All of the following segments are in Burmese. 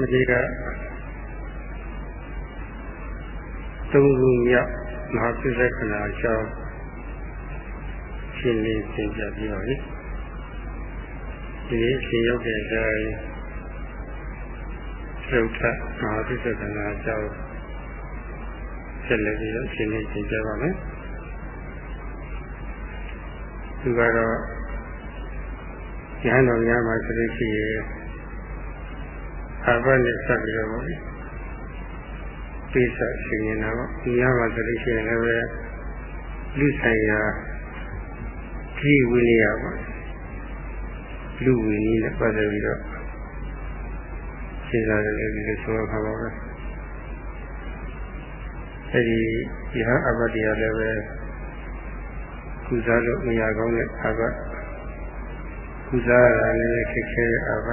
မကြီးကသုံးခုမြောက်မဟာပြစ္ဆခဏအကြောင်းရှင်းလင်းသင်ပြပြီးပါပြီဒီနေ့ရှင်းရောက်တဲ့အတိုင်းသုတ်ထမဟာပြစ္ဆခဏအကြောင်းဆက်လက်ပြီးတော့ရှင်းလင်းသင်ပြပါမယ်သူကတော့ဉာဏ်တော်များမှာဆိုလို့ရှိရင် အာဘနဲ့ဆက်ပြီးတော့ပေါ့ပိဿရှင်နေတာပေါ့ဒီများမှာဆိုလို့ရှိရင်လည်းပဲလူဆိုင်ရာကြီးဝိနည်းရပေါ့လူဝိနည်းနဲ့ပတ်သက်ပြီးတော့စဉ်းစားတယ်လည်းဒီလိုဆိုရမှာပါပဲအဲဒီဒီဟာအဘတရားလည်းပဲကုစားလို့မရကောင်းတဲ့အဘကုစားရတာလည်းခက်ခဲတဲ့အဘ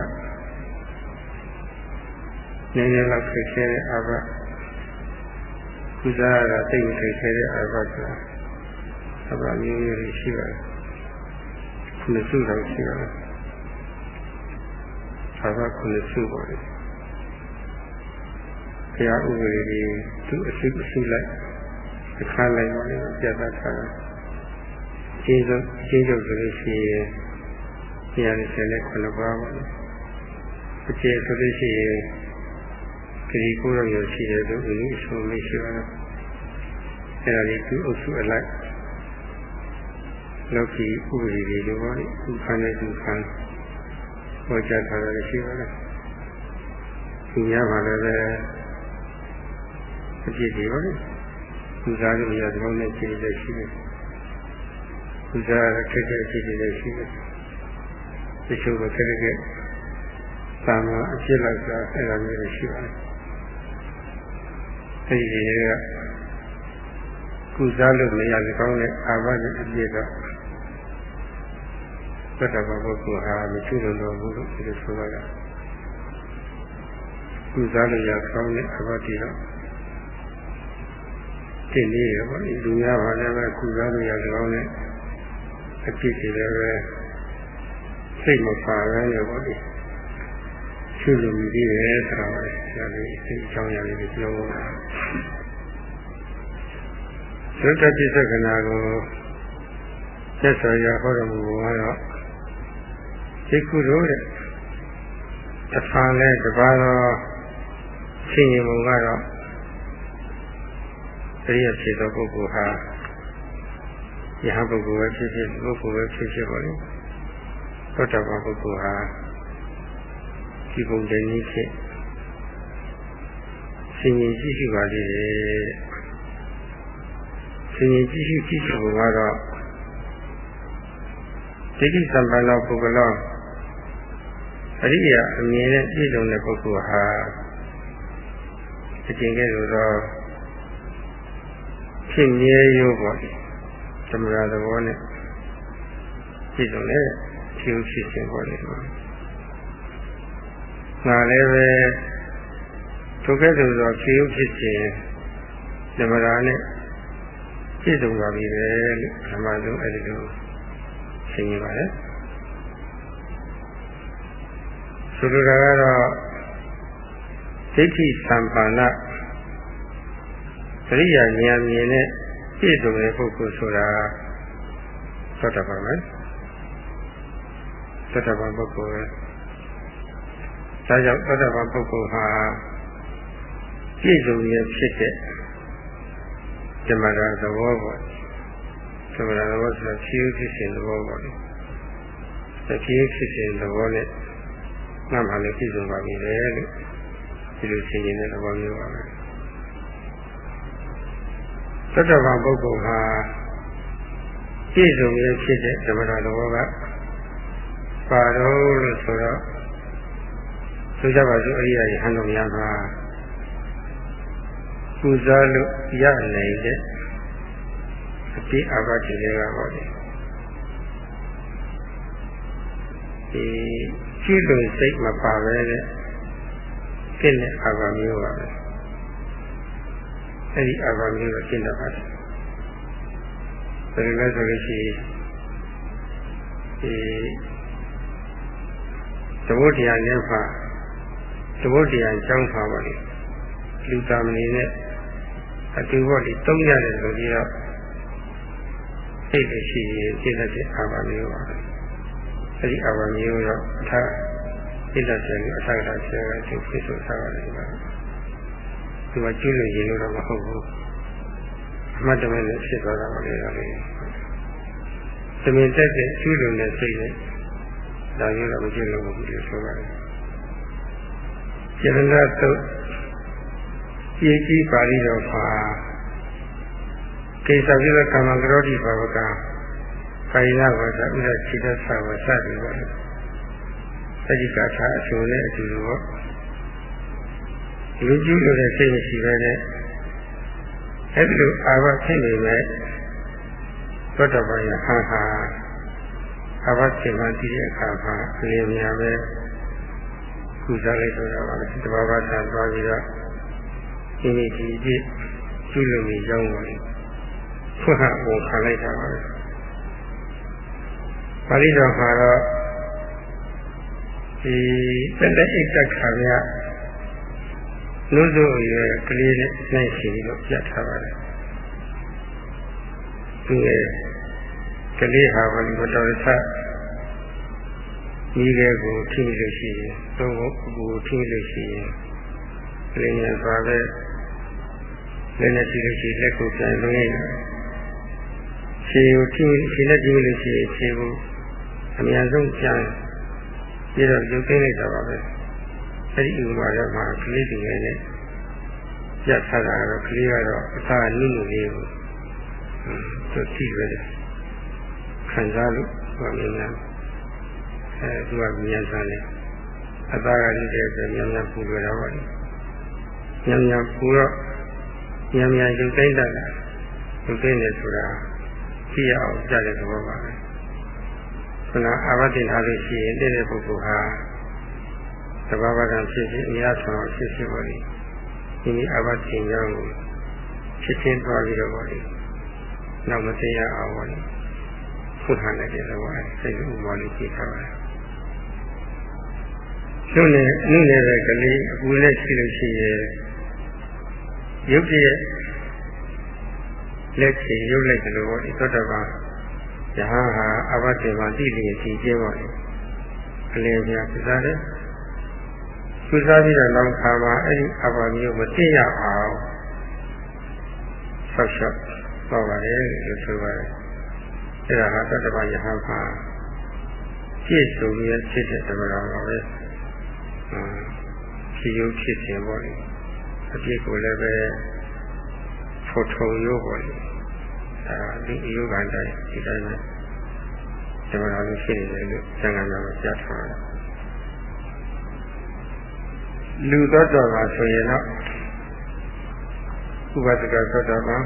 နည်းနည်းလောက်ခက်ခဲတဲ့အဘကုစားရတာသိမခက်ခဲတဲ့အဘဆိုတာအဘမျိုးမျိုးရှိပါတယ်ခုနှစ်စုတော့ရှိပါတယ်အဘခုနှစ်စုပါလေဘုရားဥပဒေတွေသူအစုအစုလိုက်အခါလိုက်ပါလေပြတ်သားထားတာရှင်းဆုံးရှင်းချုပ်ဆိုလို့ရှိရင်129ပါးပါလေအခြေဆိုလို့ရှိရင် ခရီးကိုယ်တော်ရရှိတယ်ဆိုဦးအဆိုမရှိပါဘူးအဲ့ဒါလေးသူအုပ်စုအလိုက်လောကီဥပဒေတွေလိုပါလေသူခံတဲ့သူခံဟောကြားထားတာရှိပါလားသူများပါလည်းပဲအပြစ်တွေပါလေသူစားလို့ရတဲ့နဲ့ခြေတွေရှိတယ်သူစားခက်ခဲခြေတွေရှိတယ်တချို့ကခက်ခဲသာမအဖြစ်လိုက်တာအဲ့ဒါမျိုးရှိပါတယ် အဲဒီတွေကကုစားလို့မရတဲ့ကောင်းတဲ့အာဘနဲ့အပြည့်တော့သတ္တဗပုဂ္ဂိုလ်ဟာမရှိလို့တော့ဘူးလို့ဒီလိုဆိုရတာကုစားလို့ရကောင်းတဲ့အာဘတိတော့တည်နေရပါလိလူများပါလည်းပဲကုစားလို့ရကောင်းတဲ့အပြည့်တွေလည်းပဲစိတ်မပါပဲလေပေါ့လေ ရှုလို့မြည်တယ်ဆိုတော့ဆရာလေးစိတ်အကြောင်းအရာလေးတွေပြောတာသုတ္တပိသကနာကိုသက်ဆိုရဟောတော်မူကတော့သိကုတို့တဲ့တစ်ဖန်လဲတပါတော့ရှင်းရင်ဘုံကတော့တရိယာဖြစ်သောပုဂ္ဂိုလ်ဟာယဟပုဂ္ဂိုလ်ပဲဖြစ်ဖြစ်ပုဂ္ဂိုလ်ပဲဖြစ်ဖြစ်ပါလေသောတာပန်ပုဂ္ဂိုလ်ဟာ ဒီပုံတည်းကြီးဖြစ်ရှင်ရင်ကြည့်ရှိပါသေးတယ်ရှင်ရင်ကြည့်ရှိကြည့်ရှိဘုံကတော့ဒိဋ္ဌိသံပန်သောပုဂ္ဂလောအရိယာအမြင်နဲ့ပြည့်စုံတဲ့ပုဂ္ဂိုလ်ဟာအကျင့်ကဲ့သို့သောဖြစ်မြဲရိုးပေါ့သမရာသဘောနဲ့ပြည့်စုံတဲ့ဖြူဖြစ်ခြင်းပေါ့လေ ငါလည်းပဲထိုကဲ့သို့သောဖြူဖြစ်ခြင်းသမရာနဲ့ပြည့်စုံပါပြီပဲလို့ဓမ္မဆုံးအဲ့ဒီလိုရှင်းရပါတယ်ဆိုလိုတာကတော့ဒိဋ္ဌိသံပါဏသရိယာဉာဏ်မြင်နဲ့ပြည့်စုံတဲ့ပုဂ္ဂိုလ်ဆိုတာသောတာပန်ပဲသောတာပန်ပုဂ္ဂိုလ်ပဲ ဒါကြောင့်သောတာပန်ပုဂ္ဂိုလ်ဟာပြည့်စုံရဖြစ်တဲ့ဓမ္မရာသဘောပေါ့သမဏသဘောဆိုတာဖြည်းဖြည်းဖြစ်စဉ်သဘောပေါ့လေဖြည်းဖြည်းဖြစ်စဉ်သဘောနဲ့ငါမှလည်းပြည့်စုံပါပြီလေလို့ဒီလိုရှင်းနေတဲ့သဘောမျိုးပါပဲသတ္တဗံပုဂ္ဂိုလ်ဟာပြည့်စုံရဖြစ်တဲ့ဓမ္မတာသဘောကပါတော့လို့ဆိုတော့ ဆိုကြပါစို့အရိယာယဟန်တော်များမှာပူဇော်လို့ရနိုင်တဲ့အတိအာဘတိတွေကပေါ့လေဒီကျุလို့စိတ်မပါပဲတဲ့ကိလေအာဘမျိုးပါပဲအဲ့ဒီအာဘမျိုးကိုကျင့်တတ်ပါတယ်ဒါလည်းဆိုလို့ရှိရင်ဒီသဘောတရားနဲ့ပါ ဒတဘုတ်တရားကျောင်းပါပါလေလူသားမနေနဲ့အတူပေါ့လေတုံးရတယ်ဆိုပြီးတော့စိတ်ရှိရင်စိတ်တဲ့အာဘာမျိုးပါအဲဒီအာဘာမျိုးတော့အထာစိတ်တဲ့ဆရာအထာကတာဆရာကသူဖိဆိုထားပါတယ်ပါသူကကျွလို့ရင်လို့တော့မဟုတ်ဘူးအမှတ်တမဲ့နဲ့ဖြစ်သွားတာပါလေဒါလေးသမင်တက်တဲ့ကျွလို့တဲ့စိတ်နဲ့ဒါမျိုးတော့မကျွလို့ဘူးလို့ဆိုပါတယ် ကျရဏသုတ်ကြည်ကြီးပါဠိတော်မှာကိစ္စပြည့်ကမ္မကရောတိဘာဝကကာယနာဝဇ္ဇဥဒ္ဒစိတ္တသဝစသည်ပေါ့လေအဲဒီကထာအကျိုးနဲ့အတူတူပေါ့လူကျူးလို့တဲ့စိတ်မရှိပဲနဲ့အဲဒီလိုအာဘဖြစ်နေမဲ့သောတပန်ယဟန်ဟာအာဘဖြစ်မှတည်တဲ့အခါမှာအလင်းများပဲ ကုစားလိုက်တော့ပါပဲတဘာဝသာသွားပြီးတော့ဒီနေ့ဒီပြည့်ကျူးလို့နေကြောင်းပါလေဖွင့်ဟဝန်ခံလိုက်တာပါပဲပါဠိတော်မှာတော့ဒီတက်တဲ့အိတ်တက်ခါရနုစုရွယ်ကလေးနဲ့နိုင်ရှိလို့ပြတ်ထားပါတယ်သူရဲ့ကလေးဟာဘယ်လိုတော်ဆက်မိတဲ့ကိုထိလို့ရှိရင် သုံးဖို့ကိုထိလို့ရှိရင်လင်းရပါပဲလည်းနဲ့ထိလို့ရှိရင်လက်ကိုပြန်လို့ရတယ်ခြေကိုထိခြေနဲ့ထိလို့ရှိရင်ခြေကိုအများဆုံးပြန်ပြီးတော့ရုပ်သိမ်းလိုက်တာပါပဲအဲ့ဒီဥပမာတော့မှကလေးတွေနဲ့ပြတ်ထားတာတော့ကလေးကတော့အသာနုနုလေးကိုသူသိပဲခံစားလို့ဘာလို့လဲအဲသူကမြန်ဆန်တယ် အသားကလေးတဲ့ဆိုမြန်မြန်ပူလွယ်တော့ပါလေမြန်မြန်ပူတော့မြန်မြန်ရုပ်သိမ်းတတ်တာရုပ်သိမ်းတယ်ဆိုတာကြည့်ရအောင်ကြားတဲ့သဘောပါပဲခုနအာဘတင်ထားလို့ရှိရင်တဲ့တဲ့ပုဂ္ဂိုလ်ဟာသဘာဝကဖြစ်ဖြစ်အများဆုံးဖြစ်ဖြစ်ပါလိမ့်ဒီနေ့အာဘတင်ကြောင်းကိုဖြစ်ချင်းသွားပြီးတော့ပါလိမ့်နောက်မသိရအောင်ပါလိမ့်ဖုထားလိုက်တဲ့သဘောအဲစိတ်ဥပမာလေးကြည့်ထားပါတ ယ်ရှုနေနုနေတဲ့ကလေးအပူနဲ့ရှိလို့ရှိရင်ရုပ်ရဲ့လက်ချေရုပ်လိုက်တယ်လို့ဒီသောတပန်ယဟန်ဟာအဘတေမှာတိလျင်စီကျင်းပါလေအလင်းပြပစားတယ်ပစားပြီးတော့နောက်ခါမှာအဲ့ဒီအဘမျိုးမသိရအောင်ဆောက်ရှောက်တော့ပါတယ်လို့ဆိုပါတယ်အဲ့ဒါကသောတပန်ယဟန်ဟာပြည့်စုံပြီးဖြစ်တဲ့ဓမ္မတော်ပါပဲ ဖြစ်ရုပ်ဖြစ်ခြင်းပေါ့လေအပြစ်ကိုလည်းပဲဖို့ထုံရုပ်ပေါ့လေအဲဒီအယုကံတိုင်းဒီတိုင်းပဲဒီမှာလည်းရှိနေတယ်လို့သံဃာများကကြားထားတယ်လူတော်တော်ပါဆိုရင်တော့ဥပဒကသောတာပန်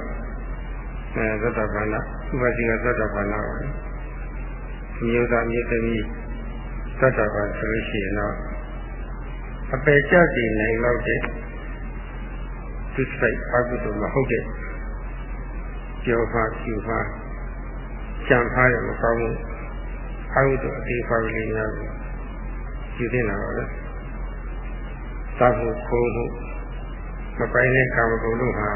အဲသောတာပန်လားဥပဒိကသောတာပန်လားပါမြို့သားမြို့သမီးသောတာပန်ဆိုလို့ရှိရင်တော့ အပယ်ကျစီနိုင်တော့တဲ့သူစိတ်အကုသိုလ်မဟုတ်တဲ့ပြောပါဖြူပါကြံထားရမကောင်းဘူးအကုသိုလ်အသေးပါကလေးများကိုယူသင့်တာပါပဲသာဖို့ခိုးဖို့မပိုင်တဲ့ကာမဂုဏ်တို့ဟာ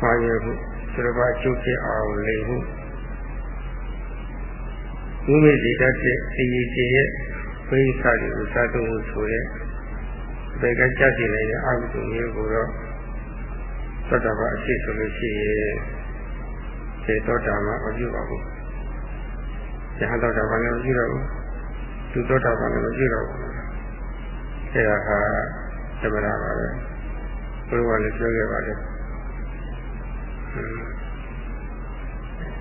မှားရဖို့သူတော်ဘာကျုပ်ဖြစ်အောင်လေဖို့ဝိမိတ်တတ်တဲ့အရေးကြီးရဲ့ဝိသတွေကိုစားသုံးဖို့ဆိုတဲ့ ဘေကကြစီနေတဲ့အကုသိုလ်မျိုးကိုတော့သတ္တဗအရှိဆိုလို့ရှိရင်ဒီသောတာမှာမပြုပါဘူး။ယဟန်သောတာပန်လည်းမပြုတော့ဘူး။သူသောတာပန်လည်းမပြုတော့ဘူး။အဲဒါဟာသမဏပါပဲ။ဘုရားလည်းပြောခဲ့ပါတယ်။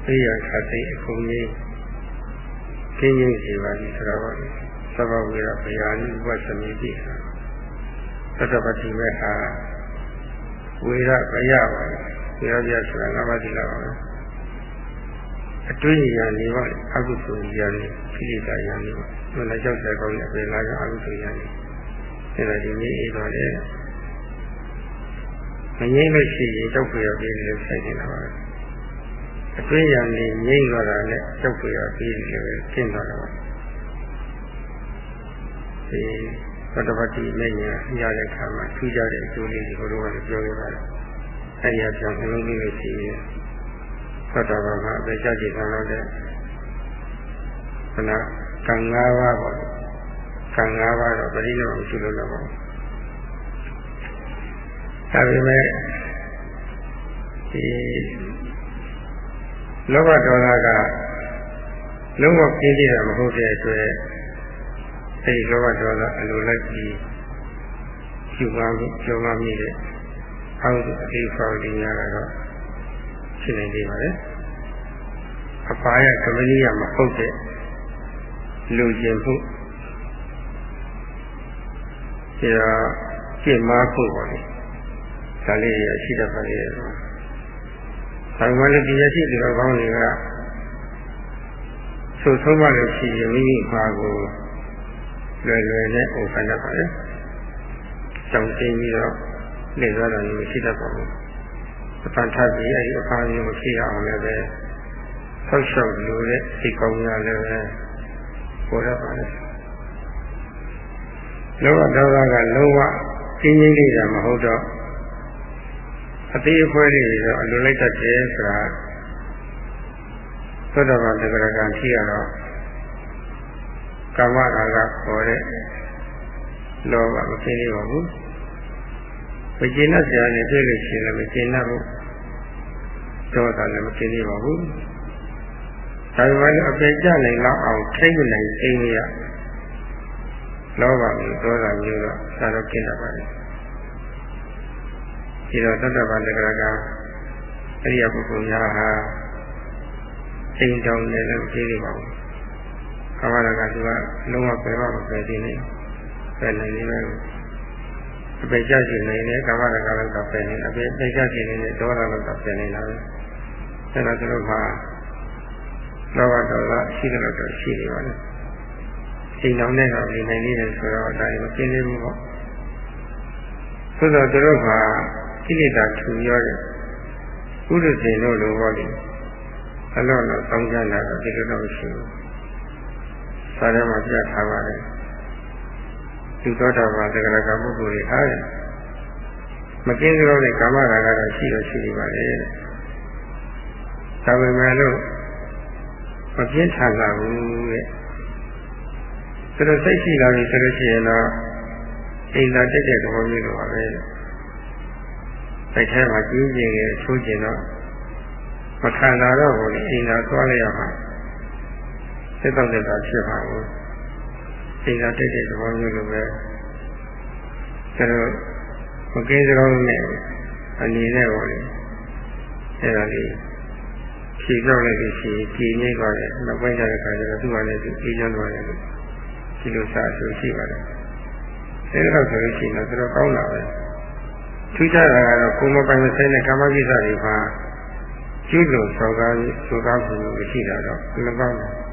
သိရခတ်သိအကုန်ကြီးခင်းကြီးစီပါလိဆိုတော့သဘောဝေရဘုရားနိဝတ်သမိတိ သတ္တပတိမေဟာဝေရဘယပါလေဝေရဘယဆိုတာငါးပါးတိလာပါပဲအတွင်းဉာဏ်နေပါလေအကုသိုလ်ဉာဏ်နေခိလေသာဉာဏ်နေပါဘယ်နဲ့ကြောက်တဲ့ကောင်းတဲ့အပေလာကအကုသိုလ်ဉာဏ်နေအဲဒါဒီနေ့အေးတော့လေမငြိမ့်လို့ရှိရင်ကြောက်ဖွယ်ရပြီးလို့ဆိုင်နေတာပါအတွင်းဉာဏ်နေငြိမ့်သွားတာနဲ့ကြောက်ဖွယ်ရပြီးလို့ကျင့်သွားတာပါဒီ သတ္တပတိမဲ့ညာရတဲ့ခါမှာထူးခြားတဲ့အကျိုးလေးကိုတို့ကလည်းပြောခဲ့ပါတယ်။အဲဒီအကြောင်းနှလုံးသွင်းလို့ရှိရင်သတ္တဗမှာအပေချကြည့်ဆောင်လို့တဲ့ခဏကံ၅ပါးပေါ့ကံ၅ပါးတော့ပရိနိဗ္ဗာန်ရှိလို့လည်းပေါ့ဒါပေမဲ့ဒီလောဘဒေါသကလုံးဝပြင်းပြတာမဟုတ်တဲ့အတွက် အဲဒီလောဘဒေါသအလိုလိုက်ပြီးယူပါမှုကြောမှမိတဲ့အောက်အသေးဖော်ဒီများကတော့ဖြစ်နေသေးပါလေအပါရကမဏိယမဟုတ်တဲ့လူကျင်မှုဒီတော့ပြစ်မှားဖို့ပါလေဒါလေးရရှိတတ်ပါလေ။ဒါမှလည်းဒီရရှိဒီလိုကောင်းတွေကသို့ဆုံးမလို့ရှိရင်မိမိပါကို လွယ်လွယ်နဲ့ဥပ္ပန္နပါလေ။ကြောင်သိပြီးတော့နေသွားတာမျိုးရှိတတ်ပါဘူး။အပန်ထပ်ပြီးအဲဒီအပန်းမျိုးမရှိအောင်လည်းပဲဆောက်ရှောက်လို့တဲ့ဒီကောင်းရလည်းပဲပေါ်ရပါလေ။လောကဒေါသကလုံးဝကျင်းကျင်းလေးတာမဟုတ်တော့အသေးအဖွဲလေးတွေတော့အလိုလိုက်တတ်တယ်ဆိုတာသောတာပန်တဂရကံရှိရတော့ ကာမရာဂခေါ်တဲ့လောဘမသိနေပါဘူးမကျေနပ်စရာနဲ့တွေ့လို့ရှိရင်လည်းမကျေနပ်ဘူးဒေါသလည်းမသိနေပါဘူးဒါပေမဲ့အပေကြနိုင်လောက်အောင်ထိမ့်နိုင်သိနေရလောဘမျိုးဒေါသမျိုးတော့သာတော့ကျင့်တတ်ပါလေဒီတော့သတ္တဗတကရကအရိယပုဂ္ဂိုလ်များဟာအိမ်ကြောင်နဲ့လည်းကြည့်နေပါဘူး။ ကာမရကသူကလုံးဝပယ်ပါမပယ်သေးနဲ့ပယ်နိုင်နေမယ်။အပေကြရှိနေတယ်ကာမရကလည်းတော့ပယ်နေအပေပေကြရှိနေတဲ့ဒေါသလည်းတော့ပယ်နေတာပဲ။အဲဒါသူတို့မှာလောဘဒေါသရှိတယ်လို့ရှိနေပါလေ။အိမ်ကြောင်နဲ့တော့နေနိုင်နေတယ်ဆိုတော့ဒါလည်းမကျင်းသေးဘူးပေါ့။သို့တော့သူတို့ကကိလေသာထူရောတဲ့ဥဒ္ဒစေလို့လိုပေါ့လေအလို့တော့တောင်းကြတာတော့ဒီလိုတော့ရှိဘူး စာထဲမှာပြထားပါတယ်သူသောတာပန်သက္ကရာကပုဂ္ဂိုလ်တွေဟာမကင်းကြောတဲ့ကာမရာဂတော့ရှိတော့ရှိနေပါလေဒါပေမဲ့လို့မပြင်းထန်လာဘူးတဲ့သူတို့စိတ်ရှိလာပြီဆိုလို့ရှိရင်တော့အိမ်သာတက်တဲ့သဘောမျိုးလိုပါပဲစိတ်ထဲမှာကြီးကျယ်ရဲ့ထိုးကျင်တော့မခံတာတော့ဘူးအိမ်သာသွားလိုက်ရမှာ စိတ်တော့တဲ့တာဖြစ်ပါဘူးအိမ်သာတက်တဲ့သဘောမျိုးလိုပဲကျတော့မကင်းစကောင်းနဲ့အနေနဲ့ပေါ့လေအဲ့ဒါလေးဖြေတော့လိုက်လို့ရှိရင်ကြည်ငိမ့်သွားတယ်နောက်ပိုင်းကျတဲ့ခါကျတော့သူ့ဘာလဲသူအေးချမ်းသွားတယ်လို့ဒီလိုစာဆိုရှိပါတယ်အဲ့ဒါဆိုလို့ရှိရင်တော့တော်ကောင်းလာပဲထူးခြားတာကတော့ကိုယ်မပိုင်မဆိုင်တဲ့ကာမကိစ္စတွေမှာကျူးလွန်ဆောင်ကားပြီးသုကားမှုမရှိတာတော့မကောင်းဘူး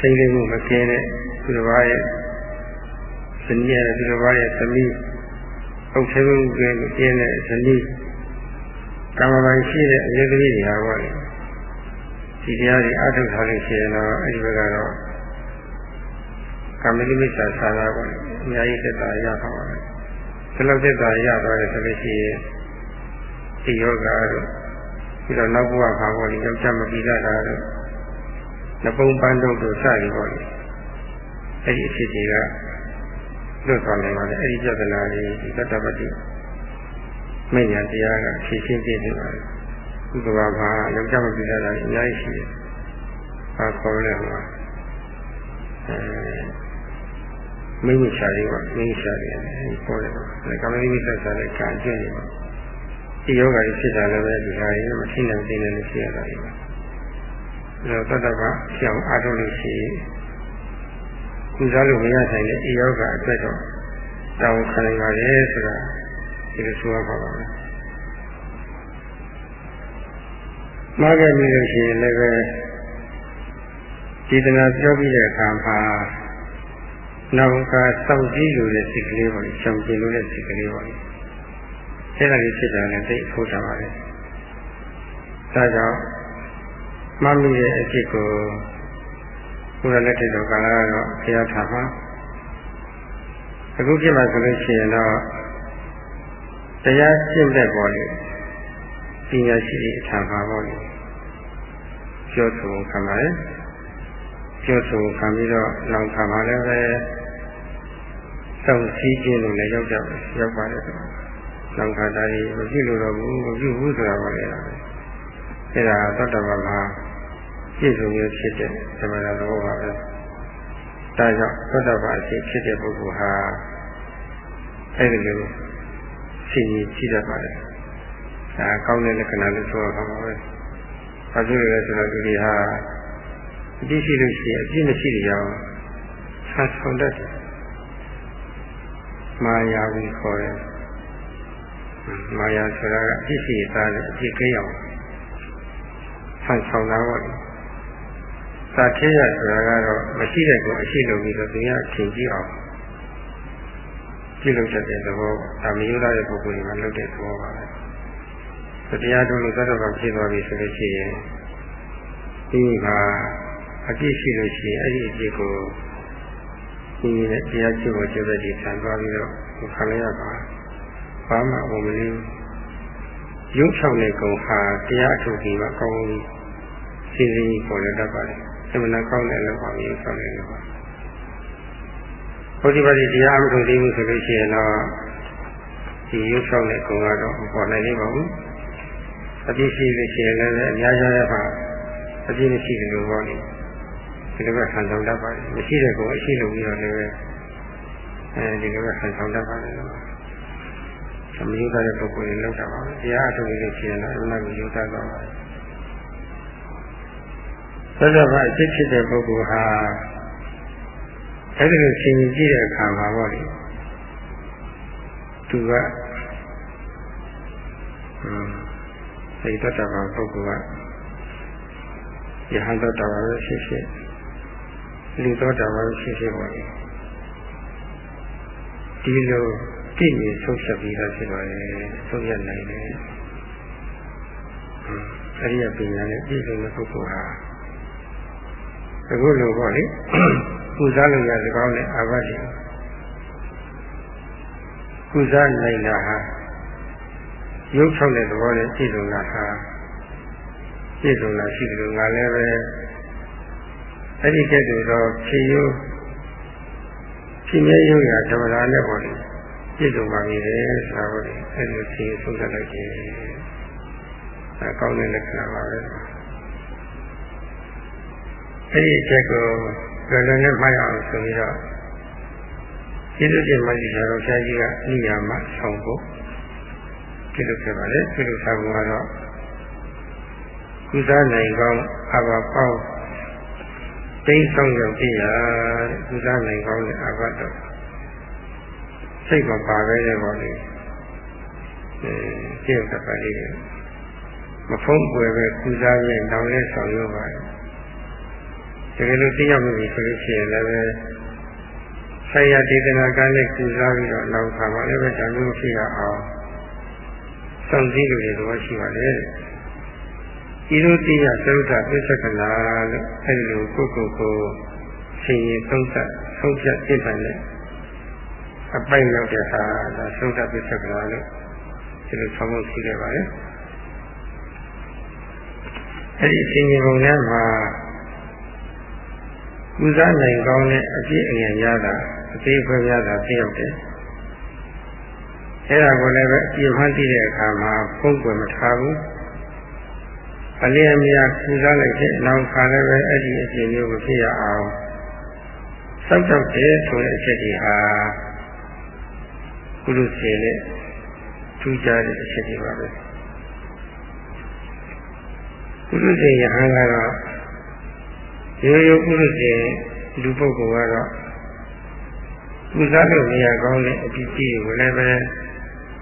ထိတ်လေးမှုမကင်းတဲ့သူတစ်ပါးရဲ့ဇနီးရဲ့သူတစ်ပါးရဲ့သမီးအုပ်ထဲမှုကင်းကျင်းတဲ့ဇနီးကာမပိုင်ရှိတဲ့အရေးသမီးတွေဟာပေါ့လေဒီတရားတွေအထုတ်ထားလို့ရှိရင်တော့အဲဒီဘက်ကတော့ကာမလိမိစ္ဆာသာသာပေါ့အများကြီးသက်သာရပါပါမယ်ဒီလိုသက်သာရသွားတယ်ဆိုလို့ရှိရင်ဒီယောဂါတို့ပြီးတော့နောက်ဘဝခါပေါ့လေယောက်ျားမပြီးတာတို့ နပုံပန်းတို့တို့စသည်ပေါ့လေအဲ့ဒီအဖြစ်တွေကလွတ်သွားနိုင်ပါလေအဲ့ဒီပြဿနာတွေဒီသတ္တပတိမိညာတရားကဖြည့်ရှင်းပြနေပါလေဒီကဘာမှာယောက်ျားမပြီးတာတွေအများကြီးရှိတယ်။ဘာခေါ်လဲဟောအဲမိမိရှာလေးပါမိမိရှာလေးပေါ်တယ်ပေါ့ဒါကမ္မမိမိသက်သာတဲ့ကံကျင့်နေပါဒီယောဂကြီးဖြစ်တာလည်းပဲဒီဟာကြီးမသိနိုင်သေးတယ်လို့ရှိရတာကြီးပါအဲ တော့တတ္တကပြောင်းအားထုတ်လို့ရှိရင်ကုစားလို့မရနိုင်တဲ့ဒီယောဂအတွက်တော့တောင်းခံနိုင်ပါလေဆိုတာဒီလိုဆိုရပါပါမယ်မှားခဲ့ပြီလို့ရှိရင်လည်းပဲဒီတနာပြောပြီးတဲ့အခါမှာနောက်ကစောင့်ကြည့်လို့တဲ့စိတ်ကလေးပါလေရှောင်ကျင်လို့တဲ့စိတ်ကလေးပါလေအဲ့ဒါလေးဖြစ်တာလည်းသိဖို့တာပါလေဒါကြောင့် မမိတဲ့အဖြစ်ကိုဘုရားလက်ထက်တော်ကာလကတော့ဘုရားထာမှာအခုဖြစ်မှာဆိုလို့ရှိရင်တော့တရားရှင်းတဲ့ပေါ်လေပညာရှိတဲ့အထာမှာပေါ်လေပြောဆိုခံပါတယ်ပြောဆိုခံပြီးတော့လောင်ခံပါလည်းပဲစောင့်စည်းခြင်းလို့လည်းရောက်ကြပါရောက်ပါတယ်ဆိုတော့လောင်ခံတာကြီးမပြုလို့တော့ဘူးမပြုဘူးဆိုတာပါလေအဲ့ဒါသောတပန်မှာ ပြည့်စုံရဖြစ်တဲ့သမဏသဘောပါပဲဒါကြောင့်သောတပန်အဖြစ်ဖြစ်တဲ့ပုဂ္ဂိုလ်ဟာအဲ့ဒီလိုသိရင်ကြည့်တတ်ပါတယ်ဒါကောင်းတဲ့လက္ခဏာလို့ဆိုရမှာပါပဲဘာဖြစ်လို့လဲဆိုတော့ဒီတွေဟာအပြစ်ရှိလို့ရှိရင်အပြစ်မရှိတဲ့ကြောင်ဆန်းဆောင်တတ်တယ်မာယာကိုခေါ်တယ်မာယာဆိုတာကအပြစ်ရှိသားတဲ့အပြစ်ကင်းအောင်ဆန်းဆောင်တာပေါ့ သာထေရဆိုတာကတော့မရှိတဲ့ကိုအရှိလို့ပြီးတော့သူရအထင်ကြီးအောင်ပြုလုပ်တတ်တဲ့သဘောဒါမယုဒတဲ့ပုဂ္ဂိုလ်တွေမှာလုပ်တဲ့သဘောပါပဲတရားတော်လို့သတ္တဗံဖြစ်သွားပြီဆိုလို့ရှိရင်ဒီကအပြည့်ရှိလို့ရှိရင်အဲ့ဒီအပြည့်ကိုဒီနဲ့တရားကျင့်ဖို့ကျတဲ့ဒီဆံသွားပြီးတော့ခံရရပါဘာမှဝမလေးရုပ်ဆောင်တဲ့ကုံဟာတရားအထုကြီးမှာကောင်းပြီးစီစီပေါ်ရတတ်ပါတယ် အမှန်ကောင်းတဲ့လောက်ပါပြီးဆောင်နေလို့ပါဘုရားပါတိတရားအထုသေးဘူးဆိုလို့ရှိရင်တော့ဒီရုပ်ဆောင်တဲ့ကုံကတော့ပေါ်နိုင်နေပါဘူးအပြည့်ရှိလို့ရှိရင်လည်းအများကြီးရပါအပြည့်မရှိတယ်လို့ပြောနေဒီလိုပဲဆန်ဆောင်တတ်ပါတယ်မရှိတဲ့ကိုအရှိလို့ပြီးတော့လည်းအဲဒီလိုပဲဆန်ဆောင်တတ်ပါတယ်လို့သမယုဒတဲ့ပုဂ္ဂိုလ်တွေလောက်တာပါပဲတရားအထုတ်လို့ရှိရင်တော့အမှန်ကိုယူတတ်တော့ပါတယ် ဆက်ဆက်ပါအဖြစ်ဖြစ်တဲ့ပုဂ္ဂိုလ်ဟာအဲဒီလိုရှင်ကြည့်တဲ့အခါမှာပေါ့လေသူကอืมအဲဒီတတ်တာပါပုဂ္ဂိုလ်ကယဟန်တော်တာပါပဲဖြစ်ဖြစ်လူတော်တာပါပဲဖြစ်ဖြစ်ပါလေဒီလိုတည်နေဆုံးဖြတ်ပြီးသားဖြစ်ပါလေဆုံးဖြတ်နိုင်တယ်အရိယပညာနဲ့ပြည့်စုံတဲ့ပုဂ္ဂိုလ်ဟာ အခုလိုပေါ့လေပူဇော်လို့ရတဲ့ကောင်းတဲ့အာဘတ်တွေပူဇော်နိုင်တာဟာရုပ်ထုတ်တဲ့သဘောနဲ့ပြည့်စုံတာဟာပြည့်စုံတာရှိတယ်လို့ငါလည်းပဲအဲ့ဒီကဲ့သို့သောဖြည့်ရိုးဖြည့်မြဲရုပ်ရာဓမ္မရာနဲ့ပေါ့လေပြည့်စုံပါပြီလေဆိုတာပေါ့လေအဲ့ဒီဖြည့်ဆုံးသက်လိုက်ခြင်းအဲကောင်းတဲ့လက္ခဏာပါပဲ အဲ့ဒီအချက်ကိုလွယ်လွယ်နဲ့မှတ်ရအောင်ဆိုပြီးတော့ကျေးဇူးတင်မှကြီးတော်ဆရာကြီးကနိယာမဆောင်ဖို့ပြုလုပ်ခဲ့ပါတယ်ပြုလုပ်တာကတော့ကုသနိုင်ကောင်းအဘပေါင်းတိတ်ဆောင်ရောက်ပြရကုသနိုင်ကောင်းတဲ့အဘတော့စိတ်မပါပဲလေပေါ့လေအဲကျေတတ်ပါလိမ့်မယ်မဖုံးပွယ်ပဲကုသရဲ့တောင်းလဲဆောင်ရွက်ပါတယ်တ ကယ်လို့သိရမှုပြီဆိုလို့ရှိရင်လည်းဆရာဒေသနာကလည်းကုစားပြီးတော့နောက်ခါမှလည်းပဲဓမ္မလို့ဖြစ်ရအောင်စောင့်ကြည့်လို့ရတော့ရှိပါလေဤလိုတရားသုဒ္ဓပစ္စကနာလို့အဲဒီလိုကိုယ့်ကိုယ်ကိုဆင်ရင်သုံးသပ်ဆုံးဖြတ်သိပ္ပံနဲ့အပိုင်ရောက်တဲ့ဟာဒါသုဒ္ဓပစ္စကနာလို့ဒီလိုဆောင်းလို့ရှိခဲ့ပါလေအဲဒီဆင်ရင်ပုံထဲမှာ ကုစားနိုင်ကောင်းတဲ့အပြည့်အငယ်များတာအသေးခွဲများတာသိရောက်တယ်အဲ့ဒါကိုလည်းပဲအပြည့်မှန်းသိတဲ့အခါမှာဖုံးကွယ်မထားဘူးအလျင်များကုစားလိုက်တဲ့နောက်ခါလည်းပဲအဲ့ဒီအပြည့်မျိုးကိုဖြစ်ရအောင်စောက်တော့တယ်ဆိုတဲ့အချက်ကြီးဟာကုလူစီနဲ့ထူးခြားတဲ့အချက်ကြီးပါပဲကုလူစီယဟန်ကတော့ ရိုးရိုးကုလူစီလူပုဂ္ဂိုလ်ကတော့ကုစားလို့နေရာကောင်းတဲ့အပြည့်ကြီးကိုလည်းပဲ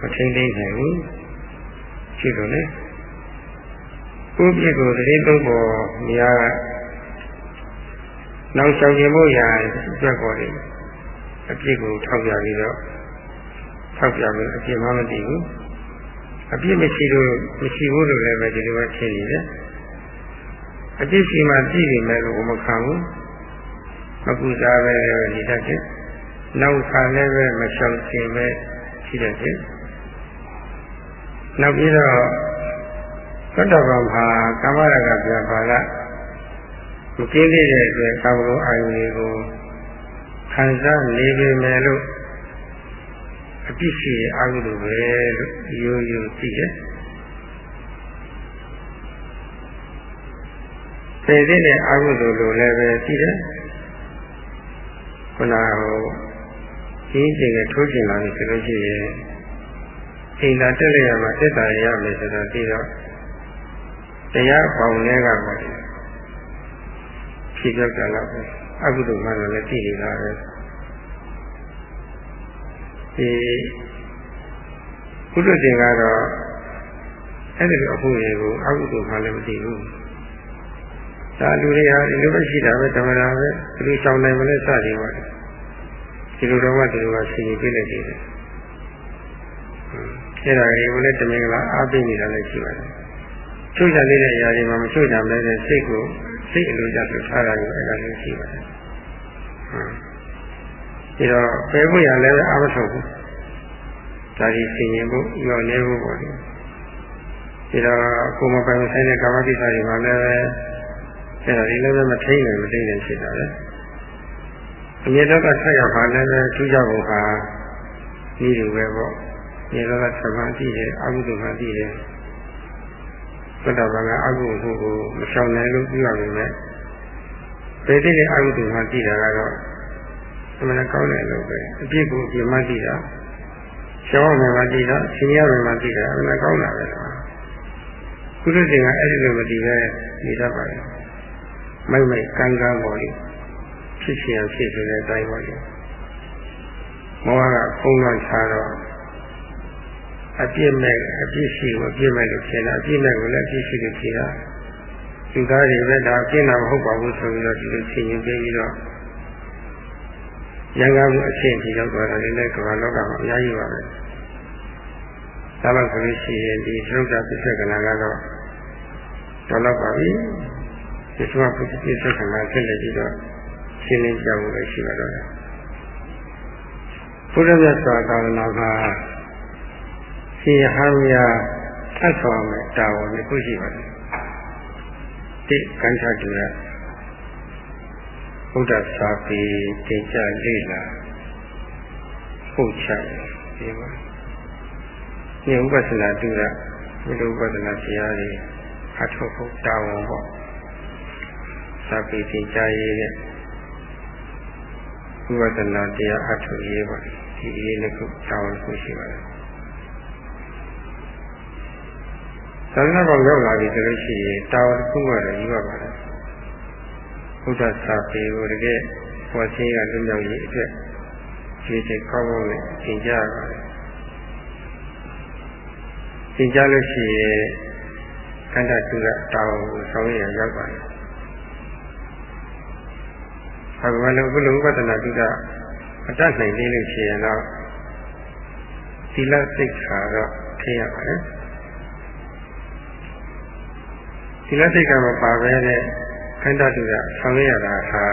မထိန်သိမ်းနိုင်ဘူးရှိလို့လေဥပ္ပိကိုတတိသုံးပေါ်နေရာကနောက်ဆောင်ခြင်းဖို့ရာအတွက်ပေါ်တယ်အပြည့်ကိုထောက်ပြပြီးတော့ထောက်ပြပြီးအပြည့်မှမသိဘူးအပြည့်မရှိလို့မရှိဘူးလို့လည်းပဲဒီလိုပဲဖြစ်နေတယ် အပြည့်ရှိမှကြည့်နေမယ်လို့မခံဘူးကူစားပဲနေတတ်တယ်နောက်ခါလည်းပဲမလျှောက်ခြင်းပဲရှိတတ်တယ်နောက်ပြီးတော့သတ္တဗံဟာကာမရကပြပါကမကျင်းသေးတဲ့အတွက်ကာမဂုဏ်အာယုန်တွေကိုခံစားနေပေမဲ့လို့အပြစ်ရှိအာဟုလိုပဲလို့ရိုးရိုးသိတယ် ပေတဲ့အာဟုလိုလိုလည်းပဲသိတယ်ခုနကဟိုကြီးကျယ်ကထိုးကျင်လာပြီဆိုလို့ရှိရင်အိမ်သာတက်လိုက်ရမှာတက်တာရမယ်ဆိုတော့ပြီးတော့တရားပေါင်းတွေကပါဖြည့်ပြောက်တာတော့အကုသိုလ်မှလည်းသိနေတာပဲဒီကုသိုလ်တွေကတော့အဲ့ဒီလိုအမှုတွေကိုအကုသိုလ်မှလည်းမသိဘူး ဒါလူတွေဟာဒီလိုပဲရှိတာပဲဓမ္မတာပဲဘယ်လိုရှောင်နိုင်မလဲစသည်ပါဒီလိုတော့မှဒီလိုကဆင်ခြင်ပြလိုက်တယ်အဲ့ဒါတွေကိုလည်းတမင်္ဂလာအားပေးနေတာလည်းရှိပါတယ်ချုပ်ချနေတဲ့အရာတွေမှာမချုပ်ချမဲတဲ့စိတ်ကိုစိတ်အလိုကျဆိုထားတာကိုအဲ့ဒါလည်းရှိပါတယ်ဒီတော့ပဲဖို့ရလည်းအားမထုတ်ဘူးဒါဒီဆင်ခြင်ဖို့ရောနေဖို့ပေါ့လေဒီတော့ကိုမပိုင်ဆိုင်တဲ့ကာမကိစ္စတွေမှာလည်း အဲ့ဒါဒီလည်းမထိန်နိုင်မထိန်နိုင်ဖြစ်တာလေအမြဲတမ်းဆက်ရပါလည်းထူးခြားဖို့ဟာဒီလိုပဲပေါ့ဒီလိုကသမာဓိရဲ့အကုသိုလ်မှတည်တယ်သတ္တဗံကအကုသိုလ်ကိုမရှောင်နိုင်လို့ပြုရပါမယ်ဘယ်တည်းတဲ့အကုသိုလ်မှတည်တာကတော့အမှန်ကောင်းတယ်လို့ပဲအပြစ်ကိုအပြစ်မှတည်တာရှောင်ရမယ်မှတည်တာဆင်းရဲမယ်မှတည်တာအမှန်ကောင်းတာပဲကုသိုလ်တွေကအဲ့ဒီလိုမတည်ပဲနေတတ်ပါလေ မိုက်မိုက်ကန်းကန်းပေါ်လေဖြစ်ရှင်ဖြစ်ဆိုတဲ့အတိုင်းပါလေမောဟကဖုံးလွှမ်းချတော့အပြစ်မဲ့အပြစ်ရှိကိုအပြစ်မဲ့လို့ဖြစ်တာအပြစ်မဲ့ကိုလည်းအပြစ်ရှိလို့ဖြစ်တာသူသားတွေပဲဒါအပြစ်နာမဟုတ်ပါဘူးဆိုပြီးတော့ဒီလိုဆင်ရင်ပြီးပြီးတော့ရံကားမှုအရှင်းကြီးရောက်သွားတာလည်းကမ္ဘာလောကမှာအများကြီးပါပဲဒါမှဆိုလို့ရှိရင်ဒီသုဒ္ဓပစ္စကနာကတော့တော်တော့ပါပြီ ဒီသုဒ္ဓပစ္စကနာဆက်လက်ပြီးတော့ရှင်းလင်းကြဖို့ပဲရှိပါတော့တယ်ဘုရားမြတ်စွာသာသနာမှာရှင်ဟန်းများထပ်ဆောင်မယ်တာဝန်တစ်ခုရှိပါတယ်တိကံချတူရဘုဒ္ဓစာပေတင်ကြလေ့လာဟုတ်ချဒီမှာဒီဥပဒနာတူရဘုဒ္ဓဥပဒနာတရားတွေအထောက်ဖို့တာဝန်ပေါ့ စာပေတင်ကြရေးတဲ့ဥပဒနာတရားအထောက်ရေးပါဒီအရေးလေးခုတာဝန်ခုရှိပါတယ်သာသနာ့ဘောင်ရောက်လာပြီဆိုလို့ရှိရင်တာဝန်တစ်ခုမှတော့ယူရပါတယ်ဘုရားစာပေကိုတကယ်ပေါ်ချင်းကလွမြောက်ရေးအတွက်ခြေခြေကောင်းကောင်းနဲ့သင်ကြားရပါတယ်သင်ကြားလို့ရှိရင်ကန္တတုကတာဝန်ကိုဆောင်ရရောက်ပါတယ် ဘဂဝါလုံးဘုလုံးဝဒနာတုကအတတ်နိုင်သေးလို့ရှိရင်တော့သီလစိတ်ခါတော့ထည့်ရပါတယ်ဒီလက်စိတ်ကမပါပဲတဲ့ခန္ဓာတူကဆောင်ရရတာဟာ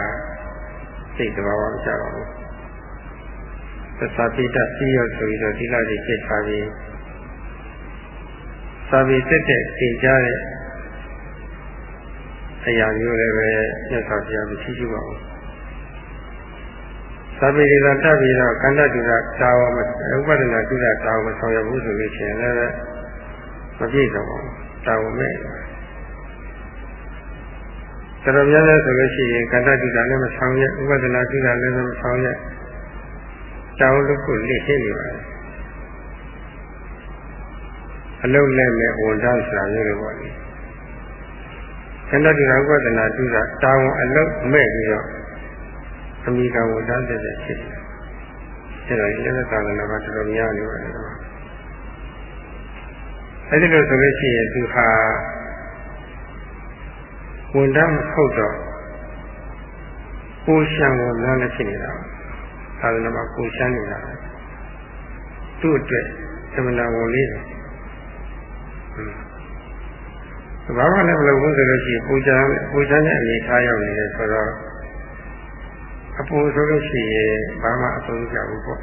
စိတ်တဘာဝမကြပါဘူးသစ္စာပိတ္တစီရောဆိုပြီးတော့ဒီလာကြီးစိတ်ထားပြီးသာဝိတက်တဲ့သင်ကြားတဲ့အရာမျိုးလည်းပဲမြတ်စွာဘုရားမရှိရှိပါဘူး သာဝိရိကတက်ပြီးတော့ခန္ဓာတူကတာဝမဥပဒနာတူကတာဝမဆောင်ရဘူးဆိုလို့ရှိရင်လည်းမပြည့်စုံပါဘူးတာဝမဲ့တော်တော်များများဆိုလို့ရှိရင်ကတ္တတိကလည်းမဆောင်ရဥပဒနာတိကလည်းမဆောင်ရတောင်းလို့ကိုလိဟိနေပါတယ်အလုံးနဲ့မဲ့ဝန်ထမ်းဆရာမျိုးတွေပေါ့လေကတ္တတိကဥပဒနာတိကတောင်းအလုံးမဲ့ပြီးတော့ အမိကဝန်ထမ်းတဲ့ဖြစ်တယ်အဲဒါဒီလက်သာသနာကတော်တော်များနေပါတယ်အဲဒီလိုဆိုလို့ရှိရင်သူဟာဝန်တမ်းမဟုတ်တော့ကိုရှံကိုလမ်းလည်းဖြစ်နေတာသာသနာမှာကိုရှံနေတာသူ့အတွက်သမဏဝန်လေးတယ်ဘာမှလည်းမလုပ်ဘူးဆိုလို့ရှိရင်ပူဇာပူဇာနဲ့အနေထားရောက်နေတယ်ဆိုတော့ အပူဆိုလို့ရှိရင်ဘာမှအသုံးကြဘူးပေါ့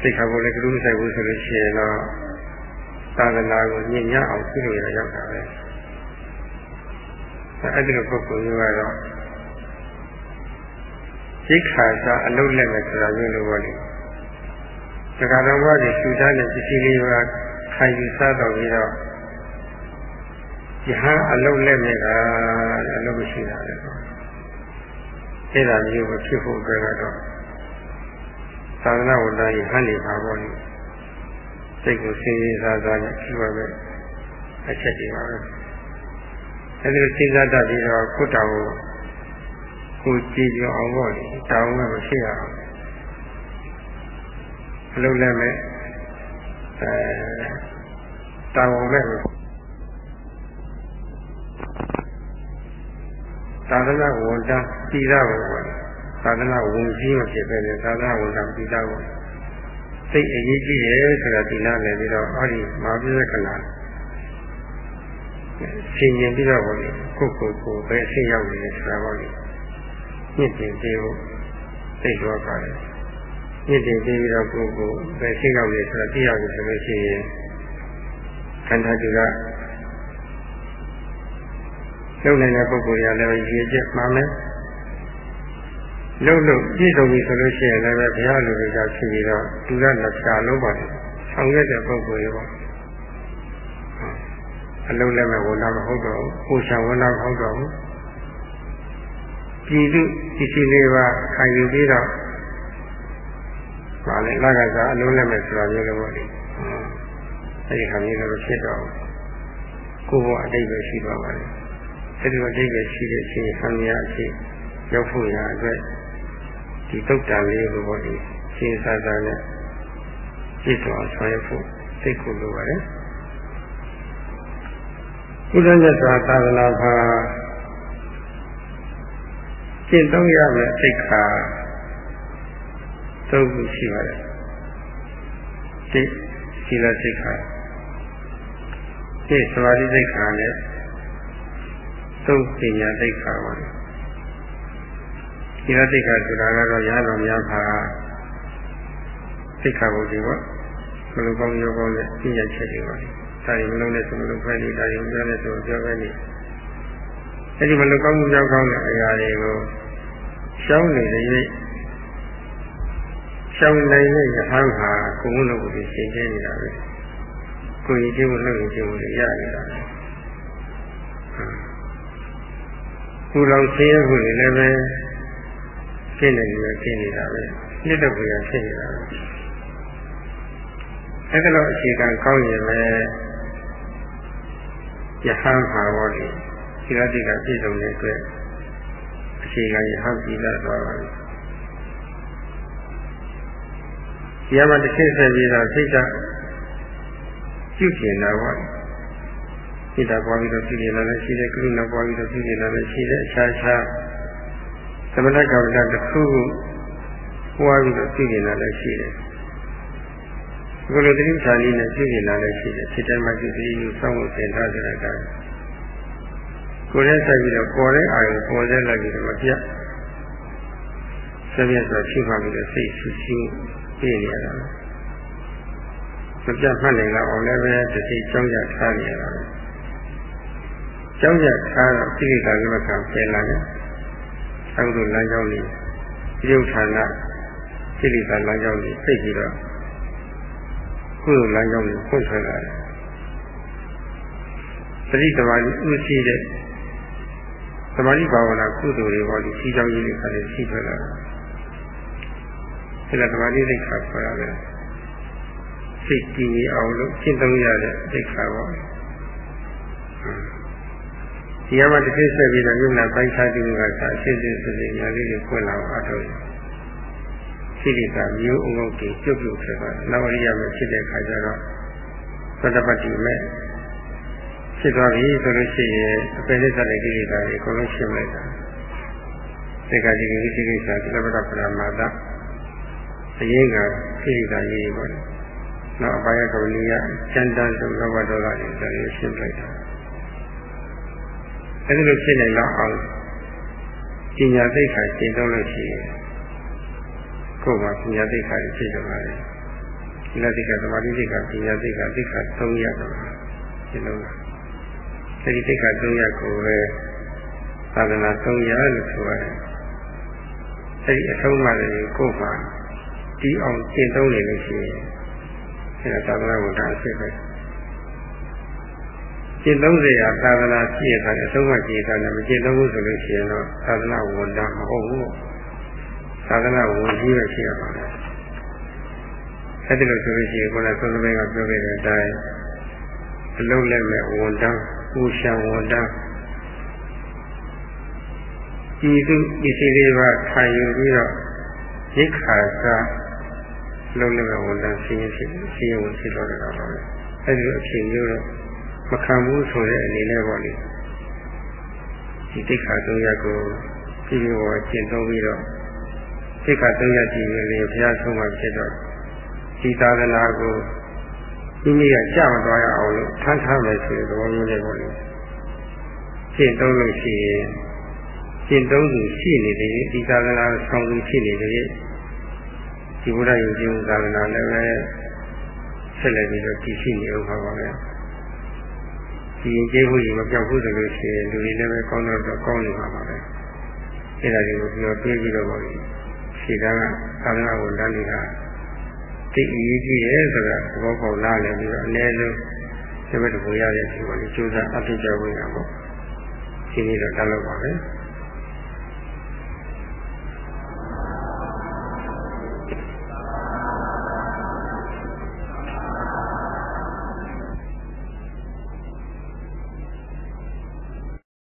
စိတ်ခါကိုလည်းကလူမဆိုင်ဘူးဆိုလို့ရှိရင်တော့သာသနာကိုညင်ညအောင်ပြုလို့ရရောက်တာပဲအဲ့ဒီလိုပုဂ္ဂိုလ်မျိုးကတော့စိတ်ခါစားအလုံးလက်မဲ့ဆိုတာမျိုးလိုပေါ့လေတခါတော့ဘာဒီရှူထားတဲ့ပစ္စည်းလေးကခံယူစားတော့ပြီးတော့ ယဟန်အလုံးလက်မဲ့ကအလုံးမရှိတာလေအဲ့ဒါမျိုးကိုဖြစ်ဖို့အတွက်ကတော့သာသနာ့ဝန်ထမ်းယဟန်နေပါပေါ့လေစိတ်ကိုစင်ရင်စားစားနဲ့ပြုရမယ်အချက်တွေပါပဲအဲဒီလိုစဉ်းစားတတ်ပြီးတော့ကိုယ်တော်ကိုကိုကြည်ပြောအောင်ပေါ့လေတောင်းမှမရှိရအောင်အလုံးလည်းမဲ့အဲတောင်းအောင်လ သာသနာဝန်တန်းပြည်သားကိုပေါ့သာသနာဝန်ကြီးမဖြစ်ပဲနဲ့သာသနာဝန်တန်းပြည်သားကိုစိတ်အရေးကြီးတယ်ဆိုတာဒီနာလည်းပြီးတော့အဲ့ဒီမာပိသကနာရှင်းရင်ပြီးတော့ဘောလေကိုကိုကိုပဲအရှင်းရောက်နေတယ်ဆိုတာဘောလေညစ်တင်သေးဖို့သိတော့ပါတယ်ညစ်တင်သေးပြီးတော့ကိုကိုပဲရှင်းရောက်နေဆိုတာသိရတယ်ဆိုလို့ရှိရင်ခန္ဓာတူက လုံနိုင်တဲ့ပုဂ္ဂိုလ်ရလည်းရည်ချက်မှမယ်လုံးလုံးပြည့်စုံပြီဆိုလို့ရှိရင်လည်းဘုရားလူတွေကဖြစ်ပြီးတော့ဒုရလက်ချလုံးပါဆောင်ရွက်တဲ့ပုဂ္ဂိုလ်ရောအလုံးလည်းမဝန်တာမဟုတ်တော့ဘူးကိုရှာဝန်တာမဟုတ်တော့ဘူးပြည်သူပစ္စည်းလေးပါခံယူပြီးတော့ပါလေလက်ကစားအလုံးလည်းမဲ့ဆိုတာမျိုးလိုပေါ့လေအဲဒီခါမျိုးလိုဖြစ်တော့ကိုယ်ဘအတိတ်ပဲရှိသွားပါလေ အဲဒီလိုအတိတ်ပဲရှိတဲ့အချိန်ဆံရအချိန်ရောက်ဖို့ရအတွက်ဒီတုတ်တန်လေးကိုပေါ့ဒီရှင်းစားစားနဲ့ပြည့်စုံအောင်ဆောင်ရွက်ဖို့စိတ်ကိုလိုပါတယ်ဘုရားမြတ်စွာသာသနာ့ဘာကျင့်သုံးရမယ့်စိတ်ခါသုံးခုရှိပါတယ်စိတ်ရှိလစိတ်ခါစိတ်သမာဓိစိတ်ခါနဲ့ သုံးပညာစိတ်ခါပါဒီရတိခါဆိုတာကတော့ရတော်များပါသိက္ခာပုဒ်တွေပေါ့ဘလိုကောင်းရောကောင်းနဲ့သိရချက်တွေပါဒါရီမလုံးနဲ့ဆိုမလုံးဖဲနေဒါရီမပြောနဲ့ဆိုပြောပဲနေအဲဒီမလုံးကောင်းမှုကြောင့်ကောင်းတဲ့အရာတွေကိုရှောင်းနေတဲ့၍ရှောင်းနိုင်တဲ့ယဟန်ဟာကိုယ်မလို့ကိုယ်ရှင်းကျင်းနေတာပဲကိုယ်ရည်ချင်းကိုလှုပ်ရည်ချင်းကိုရနေတာ ပဲကိုယ်တော်ရှင်းရဖို့လည်းပဲဖြစ်နေပြီဖြစ်နေတာပဲနှစ်တော့ပြန်ဖြစ်နေတာပဲအဲ့ဒါတော့အခြေခံကောင်းရင်ပဲယဟန်ဟာဝေါ်ဒီဒီရတိကပြည့်စုံတဲ့အတွက်အခြေခံယဟန်ပြည်လာသွားပါပြီဒီမှာတစ်ချက်ဆက်ပြီးတော့စိတ်ကပြုကျင်တာပေါ့ စိတ်ဓာတ်ပွားပြီးတော့ပြုကျင်တာလည်းရှိတယ်ကရုဏာပွားပြီးတော့ပြုကျင်တာလည်းရှိတယ်အခြားခြားသမထကမ္မဋ္ဌတစ်ခုခုပွားပြီးတော့ပြုကျင်တာလည်းရှိတယ်ဘုလိုတိဋ္ဌာန်လေးနဲ့ပြုကျင်တာလည်းရှိတယ်စိတ်တိုင်းမှာပြုပြီးယူဆောင်ဖို့သင်ထားကြတဲ့အခါကိုယ်နဲ့ဆက်ပြီးတော့ပေါ်တဲ့အာရုံပေါ်တဲ့လိုက်ပြီးတော့မပြတ်ဆက်ပြတ်ဆိုရှိမှပြီးတော့စိတ်ဆူဆူပြည့်နေရတာမပြတ်မှတ်နိုင်တော့အောင်လည်းပဲတစ်စိတ်ကြောင်းကြထားနေရတာ ပဲကြောင်းကြထားတော့သိက္ခာကမ္မကံပြန်လာတယ်အကုသိုလ်လမ်းကြောင်းလေးပြုဌာနစိလိတာလမ်းကြောင်းလေးသိပြီးတော့ကုသိုလ်လမ်းကြောင်းလေးဖွင့်ထွက်လာတယ်သတိတမာတိဥရှိတဲ့သမာဓိဘာဝနာကုသိုလ်တွေဟောဒီစီကြောင်းကြီးတွေကလည်းရှိထွက်လာတယ်ဒါကသမာဓိသိက္ခာခေါ်ရတယ်စိတ်ကြည်အောင်လို့ရှင်းသုံးရတဲ့သိက္ခာပေါ့ ဒီမှာတစ်ခေတ်ဆက်ပြီးတော့ယုံနာပိုင်းခြားခြင်းကသာအရှင်းရှင်းစစ်စစ်ညာလေးကိုဖွင့်လာအောင်အထောက်ရှိလိကမျိုးအုံုပ်တွေပြုတ်ပြုတ်ဖြစ်သွားတယ်။နောက်အရိယာမဲ့ဖြစ်တဲ့အခါကျတော့သတ္တပတ္တိမဲ့ဖြစ်သွားပြီဆိုလို့ရှိရင်အပေလက်ဆက်တဲ့ကိလေသာတွေအကုန်လုံးရှင်းလိုက်တာ။ဒီကတိကိကိစ္စသတ္တပတ္တပရမတအရင်ကကိလေသာကြီးတွေပေါ့။နောက်အပါယကဝလိယစံတန်းဆုံးလောဘဒေါသတွေဒါတွေရှင်းလိုက်တာ။ အဲဒီလိုဖြစ်နေတော့အောင်ပညာသိက္ခာရှင်းတော့လို့ရှိရင်ကိုယ်မှာပညာသိက္ခာရှိကြပါလေဒီလက်သိက္ခာသမာဓိသိက္ခာပညာသိက္ခာသိက္ခာ၃ရပ်တော့ဒီလိုအဲဒီသိက္ခာ၃ရပ်ကိုပဲသာသနာ၃ရပ်လို့ဆိုရတယ်အဲဒီအဆုံးမှလည်းကိုယ်မှာတီးအောင်ရှင်းသုံးနေလို့ရှိရင်အဲဒါသာသနာ့ဝန်ထမ်းအဖြစ်ပဲ ကျင့်သုံးစရာသာသနာရှိရတဲ့အဆုံးမှကြည်တာနဲ့မကျင့်သုံးဘူးဆိုလို့ရှိရင်တော့သာသနာဝန်ထမ်းမဟုတ်ဘူးသာသနာဝန်ကြီးပဲရှိရပါမယ်အဲ့ဒီလိုဆိုလို့ရှိရင်ကိုယ်ကသုံးသဘဲကပြောခဲ့တဲ့အတိုင်းအလုံးလက်မဲ့ဝန်ထမ်းပူရှာဝန်ထမ်းဤသူပစ္စည်းလေးပါခံယူပြီးတော့ရိတ်ခါစားလုံးလက်မဲ့ဝန်ထမ်းဆင်းရဲဖြစ်ဆင်းရဲဝင်ဖြစ်တော့တယ်ပါပဲအဲ့ဒီအဖြစ်မျိုးတော့ မခံဘူးဆိုတဲ့အနေနဲ့ပေါ့လေဒီတိခါသုံးရပ်ကိုကြည့်ပြီးတော့ကျင့်သုံးပြီးတော့တိခါသုံးရပ်ကြည့်ရင်လေဘုရားဆုံးမှဖြစ်တော့ဒီသာသနာကိုဒီနေ့ကကြာမသွားရအောင်လို့ထမ်းထားမယ်ဆိုတဲ့သဘောမျိုးလေးပေါ့လေကျင့်သုံးလို့ရှိရင်ကျင့်သုံးသူရှိနေတယ်ဒီသာသနာဆောင်သူရှိနေတယ်ဒီဘုရားယုံကြည်မှုသာသနာလည်းပဲဆက်လက်ပြီးတော့တည်ရှိနေအောင်ပါပါပဲ ဒီရင်ကျေးမှုကြီးမပြောက်ဘူးဆိုလို့ရှိရင်လူတွေလည်းပဲကောင်းတော့ကောင်းနေမှာပါပဲအဲ့ဒါတွေကိုပြောပြပြီးတော့ပါလိမ့်ရှိတာကသာသနာ့ဝန်ထမ်းတွေကတိတ်အရေးကြီးရဲ့ဆိုတာသဘောပေါက်လာတယ်ပြီးတော့အနည်းဆုံးဒီဘက်တဘူရတဲ့ဒီပေါ်လေးစူးစမ်းအထောက်ကြဖို့ရပါဒီနေ့တော့တက်လို့ပါပဲ